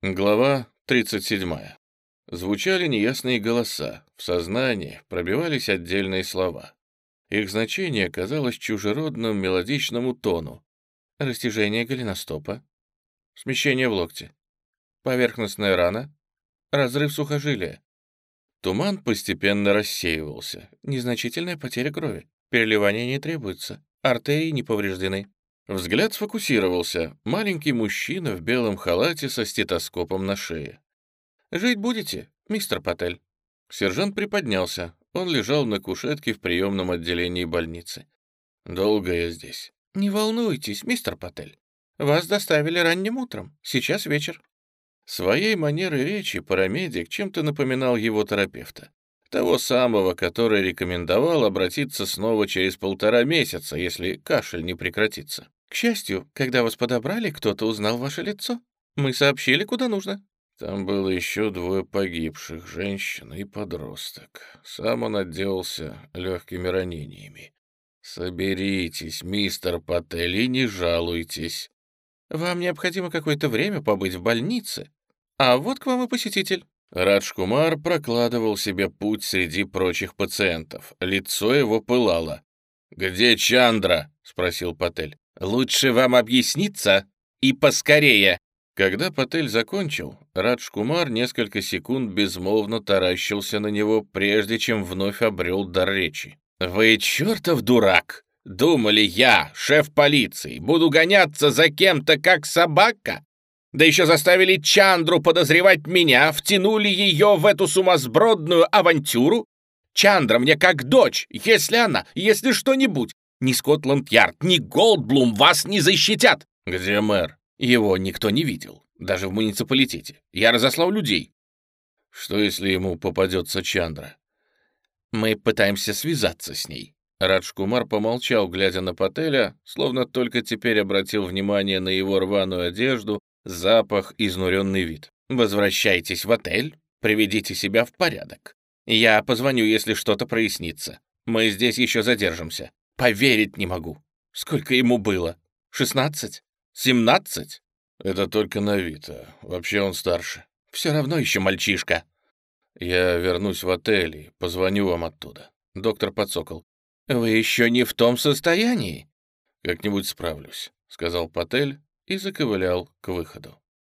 Глава 37. Звучали неясные голоса, в сознании пробивались отдельные слова. Их значение казалось чужеродным мелодичному тону. Растяжение голеностопа, смещение в локте, поверхностная рана, разрыв сухожилия. Туман постепенно рассеивался, незначительная потеря крови, переливания не требуется, артерии не повреждены. Взгляд сфокусировался. Маленький мужчина в белом халате со стетоскопом на шее. «Жить будете, мистер Патель?» Сержант приподнялся. Он лежал на кушетке в приемном отделении больницы. «Долго я здесь?» «Не волнуйтесь, мистер Патель. Вас доставили ранним утром. Сейчас вечер». Своей манерой речи парамедик чем-то напоминал его терапевта. Того самого, который рекомендовал обратиться снова через полтора месяца, если кашель не прекратится. К счастью, когда вас подобрали, кто-то узнал ваше лицо. Мы сообщили, куда нужно». Там было еще двое погибших, женщина и подросток. Сам он отделался легкими ранениями. «Соберитесь, мистер Паттель, и не жалуйтесь. Вам необходимо какое-то время побыть в больнице. А вот к вам и посетитель». Раджкумар прокладывал себе путь среди прочих пациентов. Лицо его пылало. «Где Чандра?» — спросил Патель. «Лучше вам объясниться и поскорее». Когда Патель закончил, Радж Кумар несколько секунд безмолвно таращился на него, прежде чем вновь обрел дар речи. «Вы чертов дурак! Думали я, шеф полиции, буду гоняться за кем-то как собака? Да еще заставили Чандру подозревать меня, втянули ее в эту сумасбродную авантюру? Чандра мне как дочь, если она, если что-нибудь. Ни Скотланд-Ярд, ни Голдблум вас не защитят!» «Где мэр?» «Его никто не видел, даже в муниципалитете. Я разослал людей». «Что, если ему попадется Чандра?» «Мы пытаемся связаться с ней». Радж Кумар помолчал, глядя на Пателя, словно только теперь обратил внимание на его рваную одежду, запах, изнуренный вид. «Возвращайтесь в отель, приведите себя в порядок. Я позвоню, если что-то прояснится. Мы здесь еще задержимся. Поверить не могу. Сколько ему было? Шестнадцать? Семнадцать? Это только на вид, а вообще он старше. Все равно еще мальчишка. Я вернусь в отель и позвоню вам оттуда. Доктор подсокол. Вы еще не в том состоянии? Как-нибудь справлюсь, сказал Патель и заковылял к выходу.